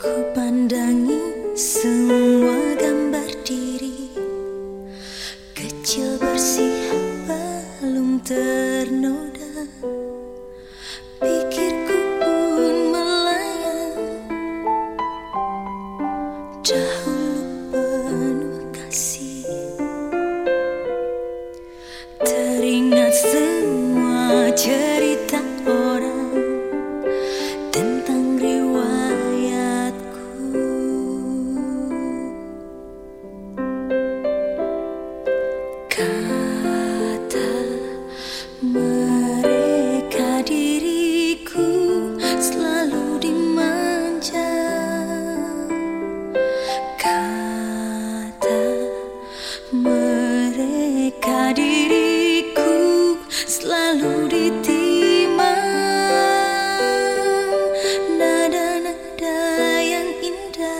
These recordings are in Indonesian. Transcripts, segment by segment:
Ku pandangi semua gambar diri. Kecil bersih belum ternoda. Kata mereka diriku selalu dimanja Kata mereka diriku selalu diterima. Nada nada ditimpa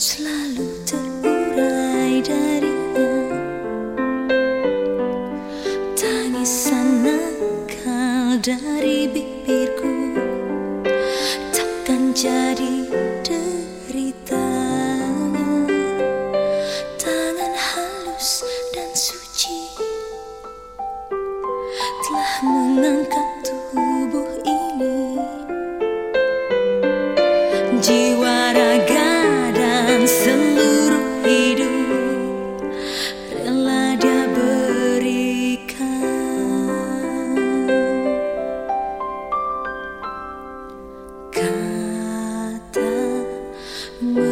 Slow. dari bibirku. Mm-hmm.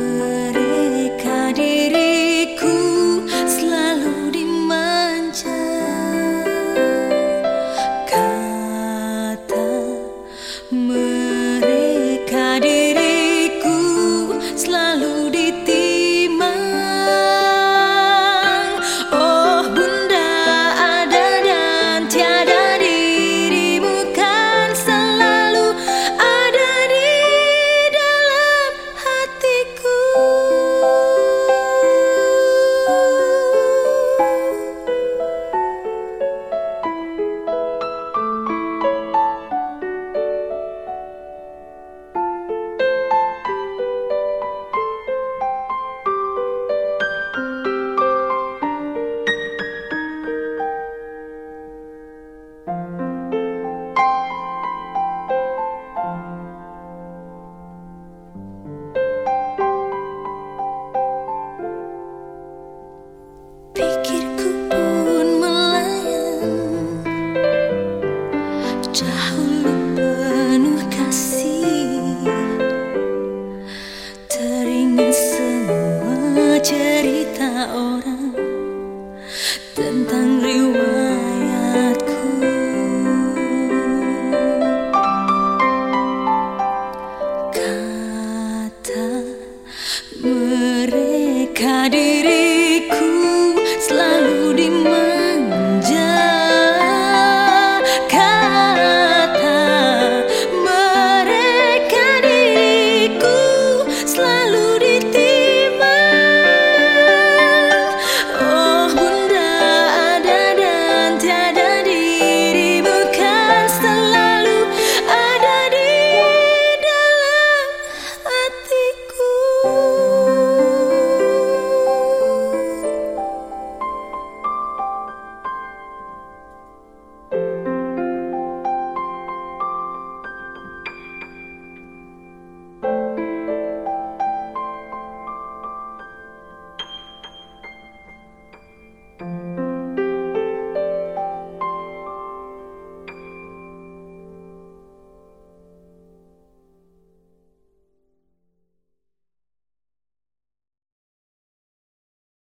Riwayatku Kata mereka diri